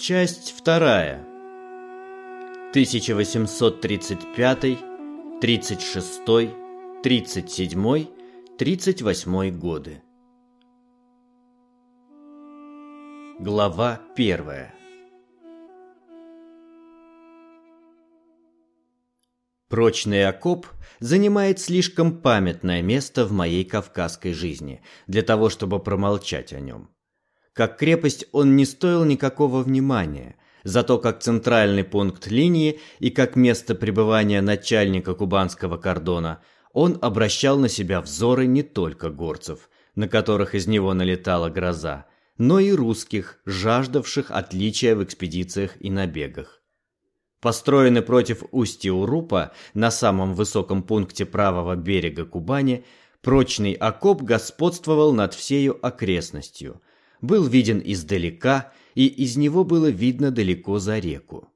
Часть вторая. 1835, 36, 37, 38 годы. Глава первая. Прочный окоп занимает слишком памятное место в моей кавказской жизни для того, чтобы промолчать о нем. Как крепость он не стоил никакого внимания, зато как центральный пункт линии и как место пребывания начальника кубанского кордона он обращал на себя взоры не только горцев, на которых из него налетала гроза, но и русских, жаждавших отличия в экспедициях и набегах. Построенный против устья Урупа на самом высоком пункте правого берега Кубани, прочный окоп господствовал над всею окрестностью, был виден издалека, и из него было видно далеко за реку.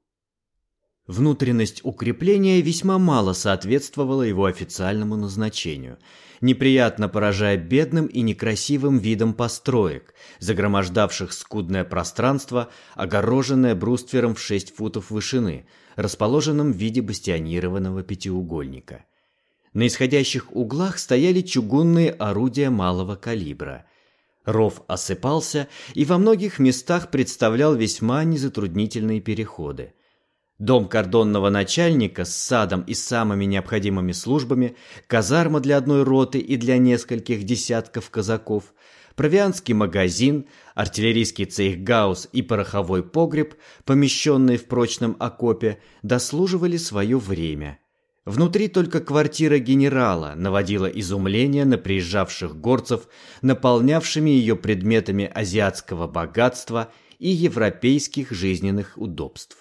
Внутренность укрепления весьма мало соответствовала его официальному назначению, неприятно поражая бедным и некрасивым видом построек, загромождавших скудное пространство, огороженное бруствером в 6 футов вышины, расположенным в виде бастионированного пятиугольника. На исходящих углах стояли чугунные орудия малого калибра. Ров осыпался и во многих местах представлял весьма незатруднительные переходы – Дом кордонного начальника с садом и самыми необходимыми службами, казарма для одной роты и для нескольких десятков казаков, провианский магазин, артиллерийский цейхгаус и пороховой погреб, помещенные в прочном окопе, дослуживали свое время. Внутри только квартира генерала наводила изумление на приезжавших горцев, наполнявшими ее предметами азиатского богатства и европейских жизненных удобств.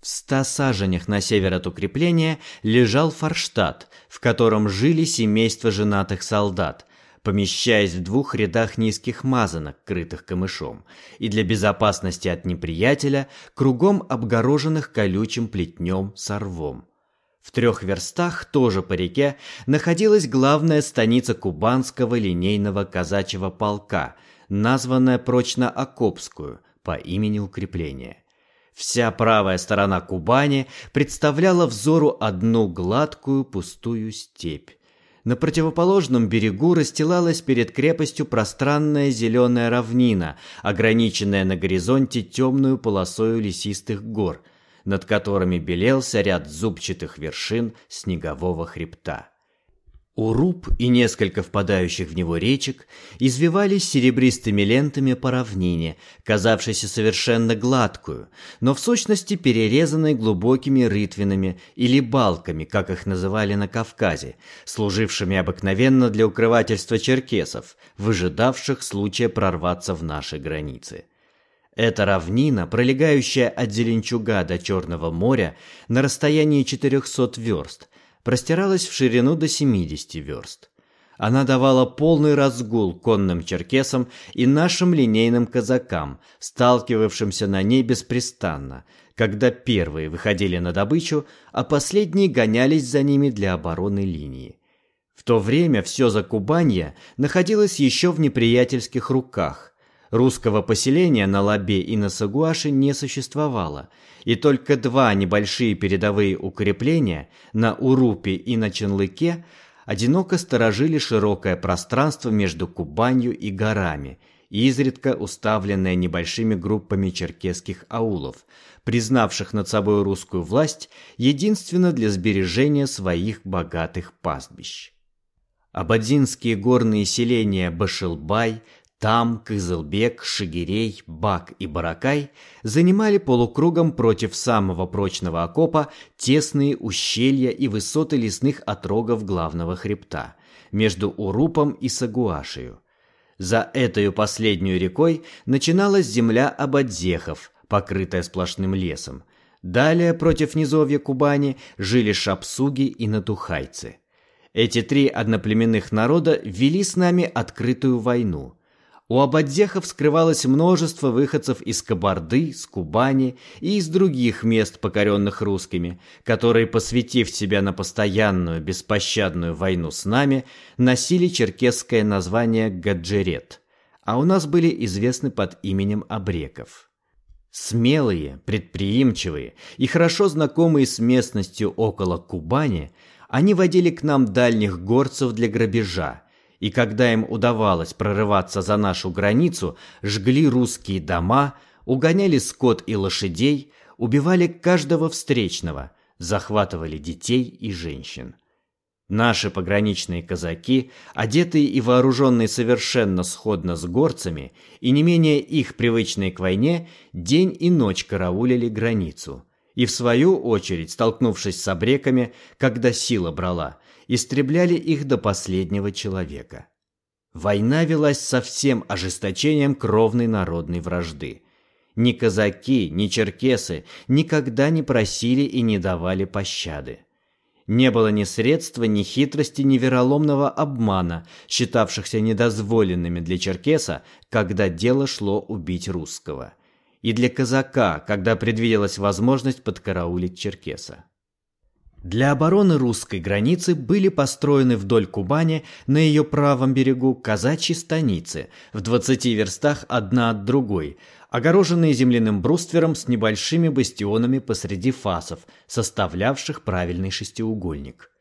В ста саженях на север от укрепления лежал Форштадт, в котором жили семейства женатых солдат, помещаясь в двух рядах низких мазанок, крытых камышом, и для безопасности от неприятеля кругом обгороженных колючим плетнем сорвом. В трех верстах, тоже по реке, находилась главная станица кубанского линейного казачьего полка, названная прочно Окопскую по имени укрепления. Вся правая сторона Кубани представляла взору одну гладкую пустую степь. На противоположном берегу расстилалась перед крепостью пространная зеленая равнина, ограниченная на горизонте темную полосою лесистых гор, над которыми белелся ряд зубчатых вершин снегового хребта. Уруб и несколько впадающих в него речек извивались серебристыми лентами по равнине, казавшейся совершенно гладкую, но в сущности перерезанной глубокими рытвинами или балками, как их называли на Кавказе, служившими обыкновенно для укрывательства черкесов, выжидавших случая прорваться в наши границы. Эта равнина, пролегающая от Зеленчуга до Черного моря на расстоянии 400 верст – простиралась в ширину до 70 верст. Она давала полный разгул конным черкесам и нашим линейным казакам, сталкивавшимся на ней беспрестанно, когда первые выходили на добычу, а последние гонялись за ними для обороны линии. В то время все Закубанье находилось еще в неприятельских руках, Русского поселения на Лабе и на Сагуаше не существовало, и только два небольшие передовые укрепления на Урупе и на Ченлыке одиноко сторожили широкое пространство между Кубанью и горами, изредка уставленное небольшими группами черкесских аулов, признавших над собой русскую власть единственно для сбережения своих богатых пастбищ. Абадзинские горные селения Башилбай, там Кызылбек, Шигирей, Бак и Баракай занимали полукругом против самого прочного окопа тесные ущелья и высоты лесных отрогов главного хребта между Урупом и Сагуашею. За этой последнюю рекой начиналась земля Абадзехов, покрытая сплошным лесом. Далее против низовья Кубани жили шапсуги и натухайцы. Эти три одноплеменных народа вели с нами открытую войну – у абадзехов скрывалось множество выходцев из Кабарды, с Кубани и из других мест, покоренных русскими, которые, посвятив себя на постоянную беспощадную войну с нами, носили черкесское название Гаджерет, а у нас были известны под именем Абреков. Смелые, предприимчивые и хорошо знакомые с местностью около Кубани, они водили к нам дальних горцев для грабежа, и когда им удавалось прорываться за нашу границу, жгли русские дома, угоняли скот и лошадей, убивали каждого встречного, захватывали детей и женщин. Наши пограничные казаки, одетые и вооруженные совершенно сходно с горцами, и не менее их привычные к войне, день и ночь караулили границу. И в свою очередь, столкнувшись с обреками, когда сила брала, истребляли их до последнего человека. Война велась со всем ожесточением кровной народной вражды. Ни казаки, ни черкесы никогда не просили и не давали пощады. Не было ни средства, ни хитрости, ни вероломного обмана, считавшихся недозволенными для черкеса, когда дело шло убить русского. И для казака, когда предвиделась возможность подкараулить черкеса. Для обороны русской границы были построены вдоль Кубани на ее правом берегу казачьи станицы в 20 верстах одна от другой, огороженные земляным бруствером с небольшими бастионами посреди фасов, составлявших правильный шестиугольник.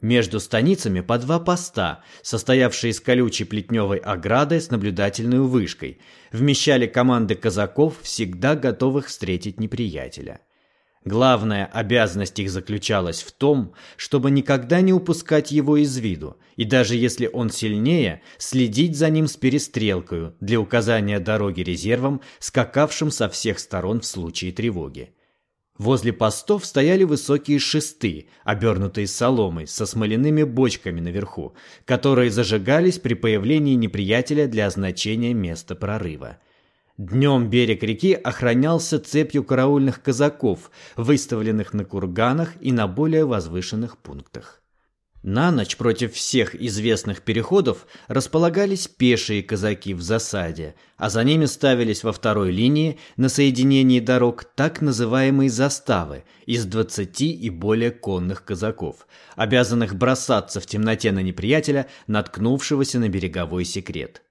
Между станицами по два поста, состоявшие из колючей плетневой ограды с наблюдательной вышкой, вмещали команды казаков, всегда готовых встретить неприятеля. Главная обязанность их заключалась в том, чтобы никогда не упускать его из виду, и даже если он сильнее, следить за ним с перестрелкою для указания дороги резервам, скакавшим со всех сторон в случае тревоги. Возле постов стояли высокие шесты, обернутые соломой, со смоляными бочками наверху, которые зажигались при появлении неприятеля для означения места прорыва. Днем берег реки охранялся цепью караульных казаков, выставленных на курганах и на более возвышенных пунктах. На ночь против всех известных переходов располагались пешие казаки в засаде, а за ними ставились во второй линии на соединении дорог так называемые заставы из двадцати и более конных казаков, обязанных бросаться в темноте на неприятеля, наткнувшегося на береговой секрет.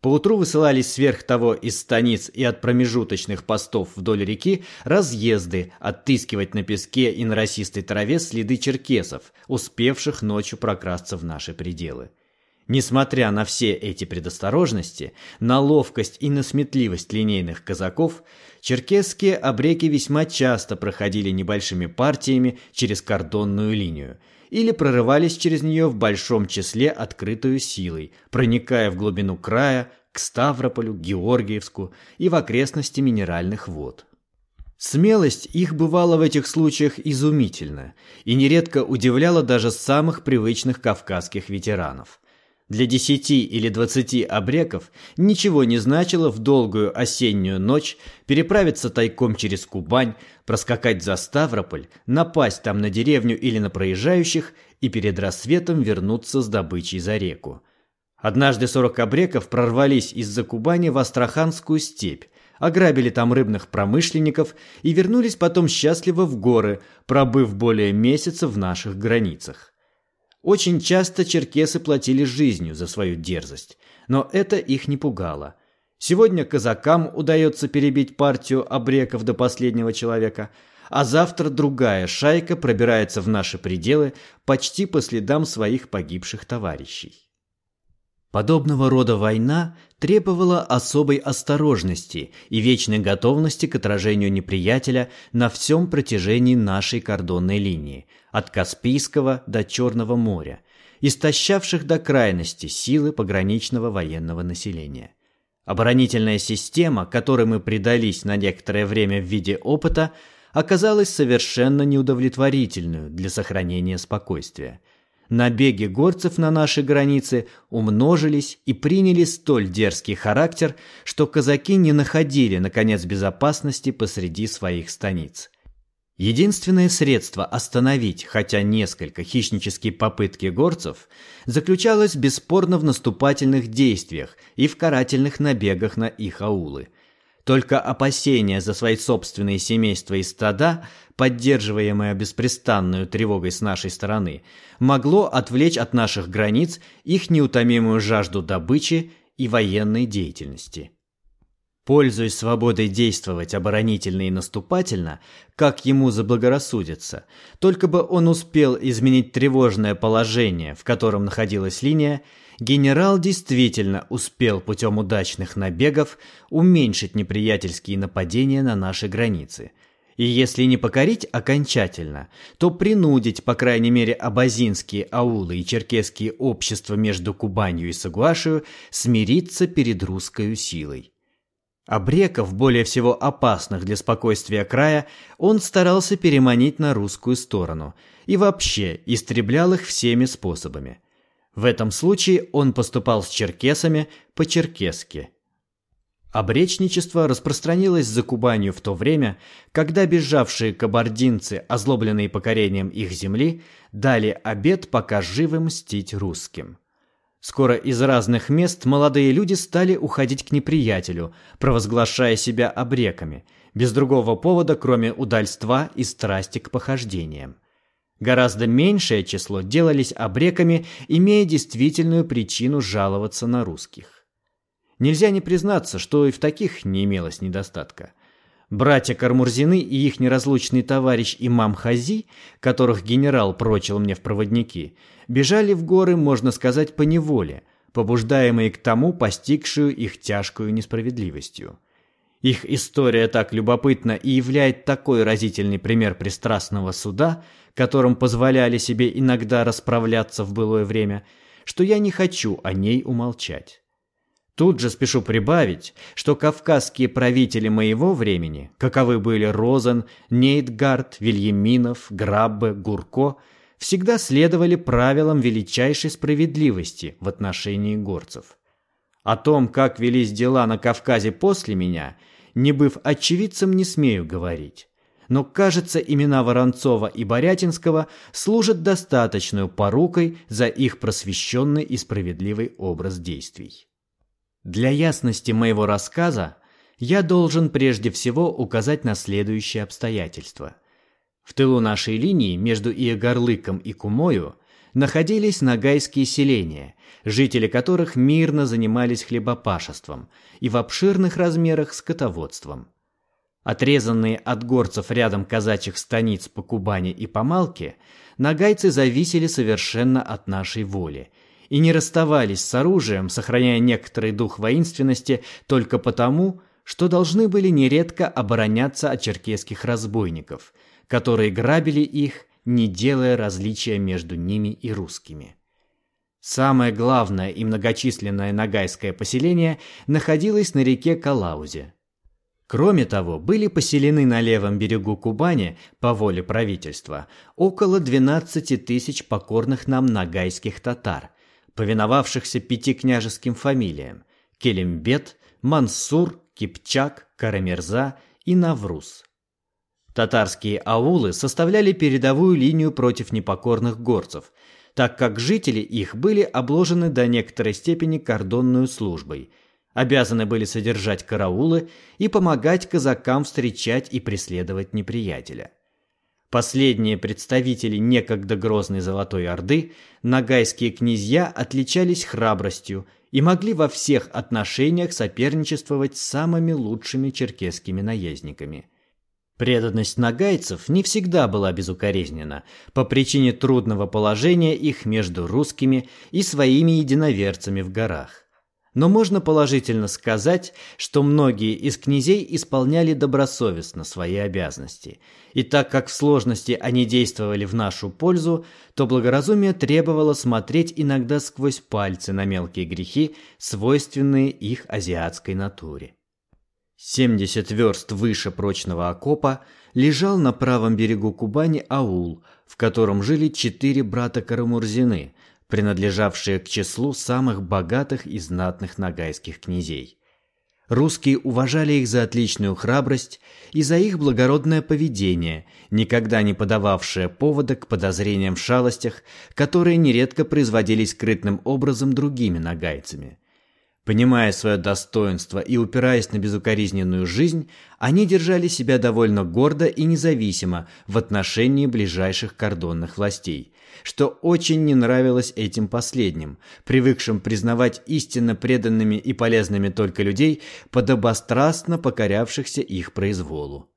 Поутру высылались сверх того из станиц и от промежуточных постов вдоль реки разъезды отыскивать на песке и на росистой траве следы черкесов, успевших ночью прокрасться в наши пределы. Несмотря на все эти предосторожности, на ловкость и на сметливость линейных казаков, черкесские обреки весьма часто проходили небольшими партиями через кордонную линию – или прорывались через нее в большом числе открытую силой, проникая в глубину края, к Ставрополю, Георгиевску и в окрестности минеральных вод. Смелость их бывала в этих случаях изумительна и нередко удивляла даже самых привычных кавказских ветеранов. Для десяти или двадцати обреков ничего не значило в долгую осеннюю ночь переправиться тайком через Кубань, проскакать за Ставрополь, напасть там на деревню или на проезжающих и перед рассветом вернуться с добычей за реку. Однажды сорок обреков прорвались из-за Кубани в Астраханскую степь, ограбили там рыбных промышленников и вернулись потом счастливо в горы, пробыв более месяца в наших границах. Очень часто черкесы платили жизнью за свою дерзость, но это их не пугало. Сегодня казакам удается перебить партию обреков до последнего человека, а завтра другая шайка пробирается в наши пределы почти по следам своих погибших товарищей. Подобного рода война требовала особой осторожности и вечной готовности к отражению неприятеля на всем протяжении нашей кордонной линии, от Каспийского до Черного моря, истощавших до крайности силы пограничного военного населения. Оборонительная система, которой мы предались на некоторое время в виде опыта, оказалась совершенно неудовлетворительной для сохранения спокойствия. Набеги горцев на наши границы умножились и приняли столь дерзкий характер, что казаки не находили, наконец, безопасности посреди своих станиц. Единственное средство остановить хотя несколько хищнические попытки горцев заключалось бесспорно в наступательных действиях и в карательных набегах на их аулы. Только опасения за свои собственные семейства и стада, поддерживаемое беспрестанную тревогой с нашей стороны, могло отвлечь от наших границ их неутомимую жажду добычи и военной деятельности. Пользуясь свободой действовать оборонительно и наступательно, как ему заблагорассудится, только бы он успел изменить тревожное положение, в котором находилась линия, генерал действительно успел путем удачных набегов уменьшить неприятельские нападения на наши границы. И если не покорить окончательно, то принудить, по крайней мере, абазинские аулы и черкесские общества между Кубанью и Сагуашию смириться перед русской силой. Обреков, более всего опасных для спокойствия края, он старался переманить на русскую сторону и вообще истреблял их всеми способами. В этом случае он поступал с черкесами по-черкесски. Обречничество распространилось за Кубанью в то время, когда бежавшие кабардинцы, озлобленные покорением их земли, дали обет пока живым мстить русским. Скоро из разных мест молодые люди стали уходить к неприятелю, провозглашая себя обреками, без другого повода, кроме удальства и страсти к похождениям. Гораздо меньшее число делались обреками, имея действительную причину жаловаться на русских. Нельзя не признаться, что и в таких не имелось недостатка. Братья Кармурзины и их неразлучный товарищ имам Хази, которых генерал прочил мне в проводники, бежали в горы, можно сказать, по неволе, побуждаемые к тому постигшую их тяжкую несправедливостью. Их история так любопытна и являет такой разительный пример пристрастного суда, которым позволяли себе иногда расправляться в былое время, что я не хочу о ней умолчать. Тут же спешу прибавить, что кавказские правители моего времени, каковы были Розен, Нейтгард, Вильяминов, Граббе, Гурко, всегда следовали правилам величайшей справедливости в отношении горцев. О том, как велись дела на Кавказе после меня, не быв очевидцем, не смею говорить. Но, кажется, имена Воронцова и Борятинского служат достаточной порукой за их просвещенный и справедливый образ действий. Для ясности моего рассказа я должен прежде всего указать на следующие обстоятельства. В тылу нашей линии между Иегорлыком и Кумою находились нагайские селения, жители которых мирно занимались хлебопашеством и в обширных размерах скотоводством. Отрезанные от горцев рядом казачьих станиц по Кубани и по Малке, нагайцы зависели совершенно от нашей воли – и не расставались с оружием, сохраняя некоторый дух воинственности только потому, что должны были нередко обороняться от черкесских разбойников, которые грабили их, не делая различия между ними и русскими. Самое главное и многочисленное нагайское поселение находилось на реке Калаузе. Кроме того, были поселены на левом берегу Кубани, по воле правительства, около 12 тысяч покорных нам нагайских татар – повиновавшихся пяти княжеским фамилиям – Келимбет, Мансур, Кипчак, Карамерза и Навруз. Татарские аулы составляли передовую линию против непокорных горцев, так как жители их были обложены до некоторой степени кордонную службой, обязаны были содержать караулы и помогать казакам встречать и преследовать неприятеля. Последние представители некогда грозной Золотой Орды, нагайские князья отличались храбростью и могли во всех отношениях соперничествовать с самыми лучшими черкесскими наездниками. Преданность нагайцев не всегда была безукоризнена по причине трудного положения их между русскими и своими единоверцами в горах. Но можно положительно сказать, что многие из князей исполняли добросовестно свои обязанности. И так как в сложности они действовали в нашу пользу, то благоразумие требовало смотреть иногда сквозь пальцы на мелкие грехи, свойственные их азиатской натуре. 70 верст выше прочного окопа лежал на правом берегу Кубани аул, в котором жили четыре брата Карамурзины – принадлежавшие к числу самых богатых и знатных нагайских князей. Русские уважали их за отличную храбрость и за их благородное поведение, никогда не подававшее повода к подозрениям в шалостях, которые нередко производились скрытным образом другими нагайцами. Понимая свое достоинство и упираясь на безукоризненную жизнь, они держали себя довольно гордо и независимо в отношении ближайших кордонных властей, что очень не нравилось этим последним, привыкшим признавать истинно преданными и полезными только людей, подобострастно покорявшихся их произволу.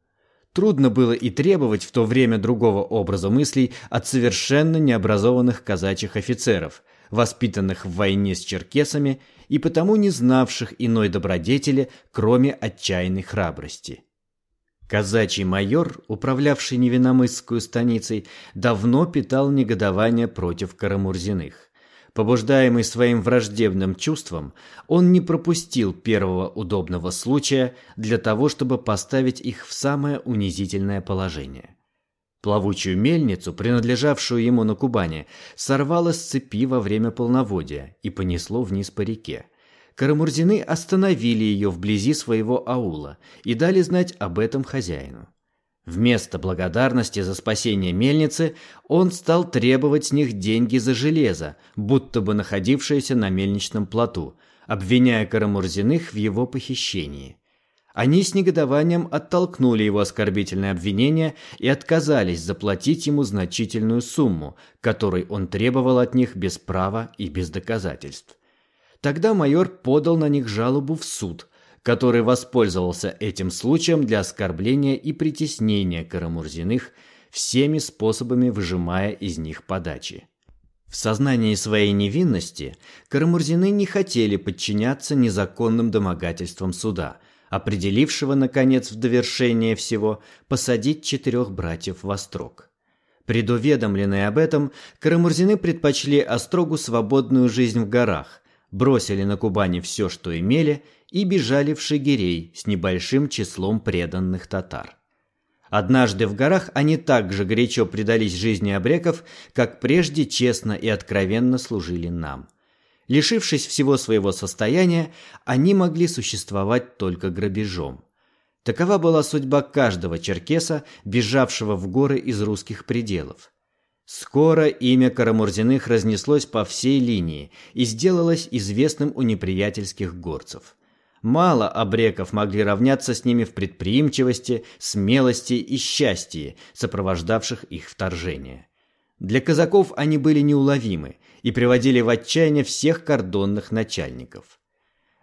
Трудно было и требовать в то время другого образа мыслей от совершенно необразованных казачьих офицеров, воспитанных в войне с черкесами и потому не знавших иной добродетели, кроме отчаянной храбрости. Казачий майор, управлявший Невиномысскую станицей, давно питал негодование против Карамурзиных. Побуждаемый своим враждебным чувством, он не пропустил первого удобного случая для того, чтобы поставить их в самое унизительное положение. Плавучую мельницу, принадлежавшую ему на Кубани, сорвало с цепи во время полноводия и понесло вниз по реке. Карамурзины остановили ее вблизи своего аула и дали знать об этом хозяину. Вместо благодарности за спасение мельницы он стал требовать с них деньги за железо, будто бы находившееся на мельничном плоту, обвиняя Карамурзиных в его похищении. Они с негодованием оттолкнули его оскорбительное обвинение и отказались заплатить ему значительную сумму, которой он требовал от них без права и без доказательств. Тогда майор подал на них жалобу в суд, который воспользовался этим случаем для оскорбления и притеснения Карамурзиных, всеми способами выжимая из них подачи. В сознании своей невинности Карамурзины не хотели подчиняться незаконным домогательствам суда – определившего, наконец, в довершение всего посадить четырех братьев в острог. Предуведомленные об этом, Карамурзины предпочли острогу свободную жизнь в горах, бросили на Кубани все, что имели, и бежали в Шигирей с небольшим числом преданных татар. Однажды в горах они так же горячо предались жизни обреков, как прежде честно и откровенно служили нам. Лишившись всего своего состояния, они могли существовать только грабежом. Такова была судьба каждого черкеса, бежавшего в горы из русских пределов. Скоро имя Карамурзиных разнеслось по всей линии и сделалось известным у неприятельских горцев. Мало обреков могли равняться с ними в предприимчивости, смелости и счастье, сопровождавших их вторжение. Для казаков они были неуловимы и приводили в отчаяние всех кордонных начальников.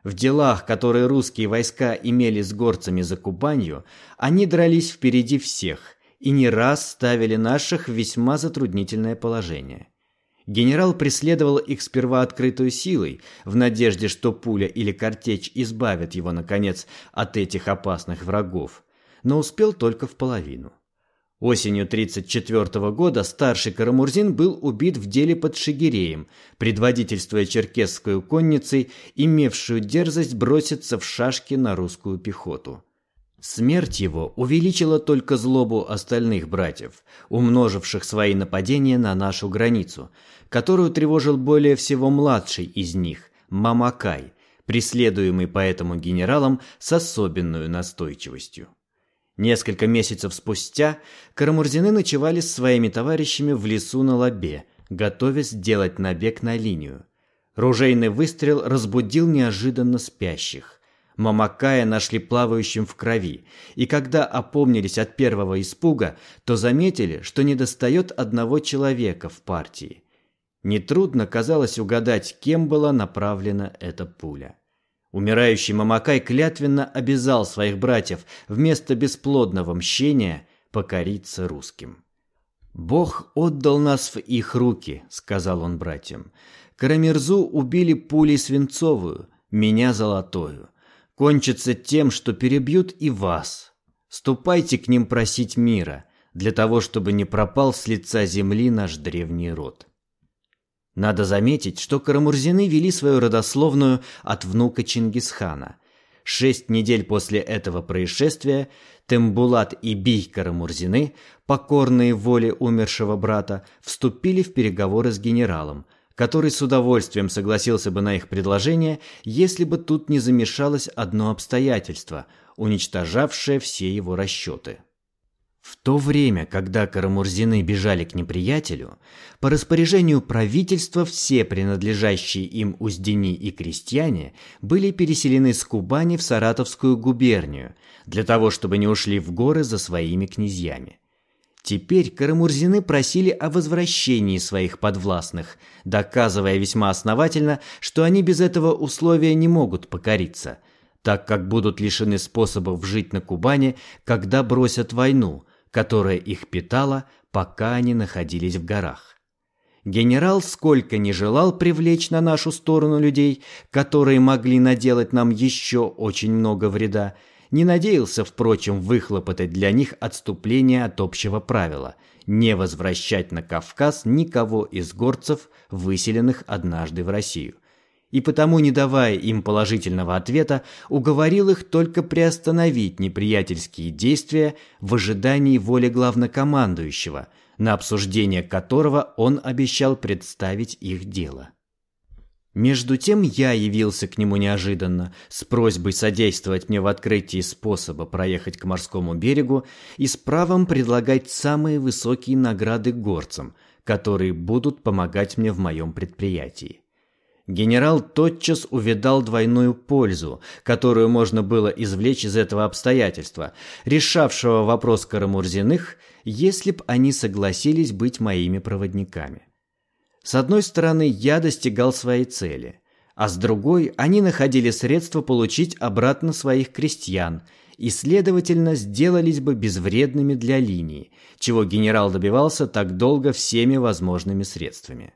В делах, которые русские войска имели с горцами за Кубанью, они дрались впереди всех и не раз ставили наших в весьма затруднительное положение. Генерал преследовал их сперва открытой силой, в надежде, что пуля или картечь избавят его, наконец, от этих опасных врагов, но успел только в половину. Осенью 1934 года старший Карамурзин был убит в деле под Шигиреем, предводительствуя черкесскую конницей, имевшую дерзость броситься в шашки на русскую пехоту. Смерть его увеличила только злобу остальных братьев, умноживших свои нападения на нашу границу, которую тревожил более всего младший из них, Мамакай, преследуемый поэтому генералом с особенной настойчивостью. Несколько месяцев спустя Карамурзины ночевали с своими товарищами в лесу на Лабе, готовясь сделать набег на линию. Ружейный выстрел разбудил неожиданно спящих. Мамакая нашли плавающим в крови, и когда опомнились от первого испуга, то заметили, что недостает одного человека в партии. Нетрудно казалось угадать, кем была направлена эта пуля. Умирающий Мамакай клятвенно обязал своих братьев вместо бесплодного мщения покориться русским. «Бог отдал нас в их руки», — сказал он братьям. «Карамирзу убили пулей свинцовую, меня золотую. Кончится тем, что перебьют и вас. Ступайте к ним просить мира, для того, чтобы не пропал с лица земли наш древний род». Надо заметить, что Карамурзины вели свою родословную от внука Чингисхана. Шесть недель после этого происшествия Тембулат и Бий Карамурзины, покорные воле умершего брата, вступили в переговоры с генералом, который с удовольствием согласился бы на их предложение, если бы тут не замешалось одно обстоятельство, уничтожавшее все его расчеты. В то время, когда карамурзины бежали к неприятелю, по распоряжению правительства все принадлежащие им уздени и крестьяне были переселены с Кубани в Саратовскую губернию, для того, чтобы не ушли в горы за своими князьями. Теперь карамурзины просили о возвращении своих подвластных, доказывая весьма основательно, что они без этого условия не могут покориться, так как будут лишены способов жить на Кубани, когда бросят войну – которая их питала, пока они находились в горах. Генерал сколько не желал привлечь на нашу сторону людей, которые могли наделать нам еще очень много вреда, не надеялся, впрочем, выхлопотать для них отступление от общего правила – не возвращать на Кавказ никого из горцев, выселенных однажды в Россию и потому, не давая им положительного ответа, уговорил их только приостановить неприятельские действия в ожидании воли главнокомандующего, на обсуждение которого он обещал представить их дело. Между тем я явился к нему неожиданно с просьбой содействовать мне в открытии способа проехать к морскому берегу и с правом предлагать самые высокие награды горцам, которые будут помогать мне в моем предприятии. Генерал тотчас увидал двойную пользу, которую можно было извлечь из этого обстоятельства, решавшего вопрос Карамурзиных, если б они согласились быть моими проводниками. С одной стороны, я достигал своей цели, а с другой, они находили средства получить обратно своих крестьян и, следовательно, сделались бы безвредными для линии, чего генерал добивался так долго всеми возможными средствами.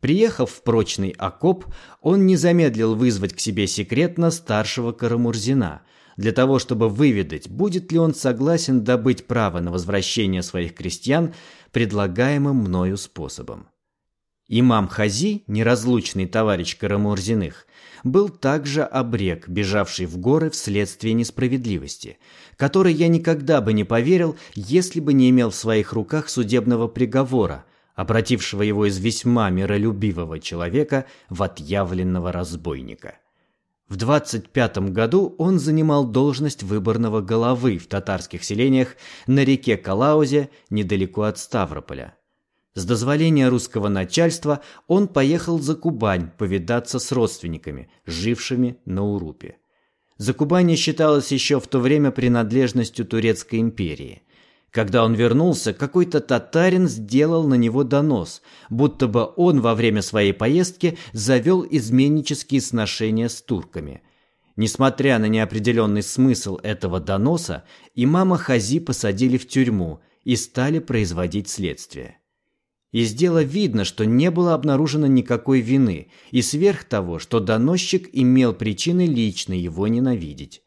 Приехав в прочный окоп, он не замедлил вызвать к себе секретно старшего Карамурзина, для того, чтобы выведать, будет ли он согласен добыть право на возвращение своих крестьян предлагаемым мною способом. Имам Хази, неразлучный товарищ Карамурзиных, был также обрек, бежавший в горы вследствие несправедливости, которой я никогда бы не поверил, если бы не имел в своих руках судебного приговора, обратившего его из весьма миролюбивого человека в отъявленного разбойника. В 25 году он занимал должность выборного головы в татарских селениях на реке Калаузе недалеко от Ставрополя. С дозволения русского начальства он поехал за Кубань повидаться с родственниками, жившими на Урупе. Закубание считалось еще в то время принадлежностью Турецкой империи – когда он вернулся, какой-то татарин сделал на него донос, будто бы он во время своей поездки завел изменнические сношения с турками. Несмотря на неопределенный смысл этого доноса, имама Хази посадили в тюрьму и стали производить следствие. Из дела видно, что не было обнаружено никакой вины, и сверх того, что доносчик имел причины лично его ненавидеть.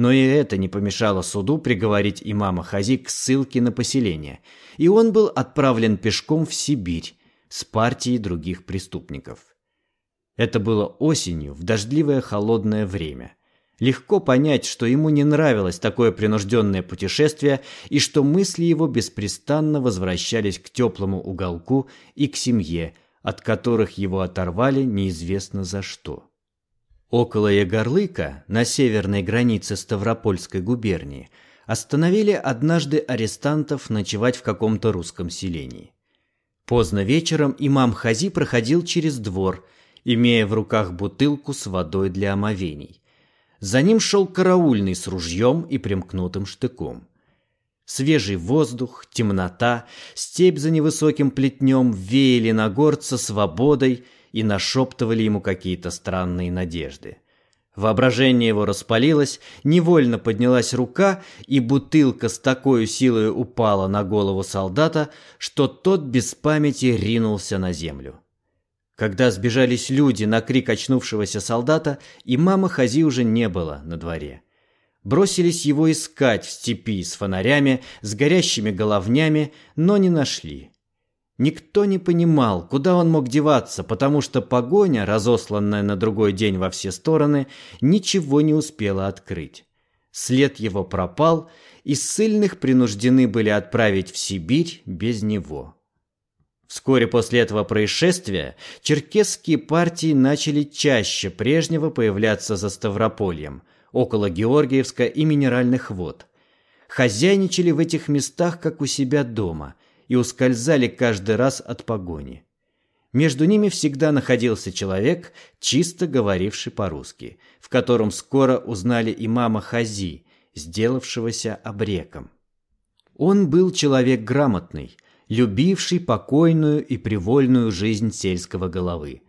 Но и это не помешало суду приговорить имама Хази к ссылке на поселение, и он был отправлен пешком в Сибирь с партией других преступников. Это было осенью, в дождливое холодное время. Легко понять, что ему не нравилось такое принужденное путешествие и что мысли его беспрестанно возвращались к теплому уголку и к семье, от которых его оторвали неизвестно за что. Около Егорлыка, на северной границе Ставропольской губернии, остановили однажды арестантов ночевать в каком-то русском селении. Поздно вечером имам Хази проходил через двор, имея в руках бутылку с водой для омовений. За ним шел караульный с ружьем и примкнутым штыком. Свежий воздух, темнота, степь за невысоким плетнем веяли на горца свободой – и нашептывали ему какие-то странные надежды. Воображение его распалилось, невольно поднялась рука, и бутылка с такой силой упала на голову солдата, что тот без памяти ринулся на землю. Когда сбежались люди на крик очнувшегося солдата, и мама Хази уже не было на дворе. Бросились его искать в степи с фонарями, с горящими головнями, но не нашли. Никто не понимал, куда он мог деваться, потому что погоня, разосланная на другой день во все стороны, ничего не успела открыть. След его пропал, и ссыльных принуждены были отправить в Сибирь без него. Вскоре после этого происшествия черкесские партии начали чаще прежнего появляться за Ставропольем, около Георгиевска и Минеральных вод. хозяйничали в этих местах, как у себя дома, и ускользали каждый раз от погони. Между ними всегда находился человек, чисто говоривший по-русски, в котором скоро узнали имама Хази, сделавшегося обреком. Он был человек грамотный, любивший покойную и привольную жизнь сельского головы.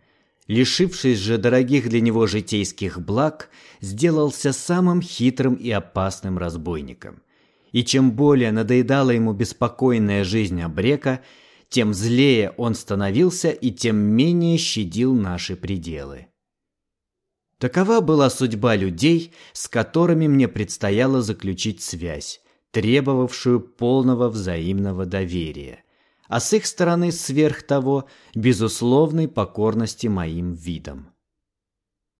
Лишившись же дорогих для него житейских благ, сделался самым хитрым и опасным разбойником. И чем более надоедала ему беспокойная жизнь обрека, тем злее он становился и тем менее щадил наши пределы. Такова была судьба людей, с которыми мне предстояло заключить связь, требовавшую полного взаимного доверия – а с их стороны сверх того безусловной покорности моим видам.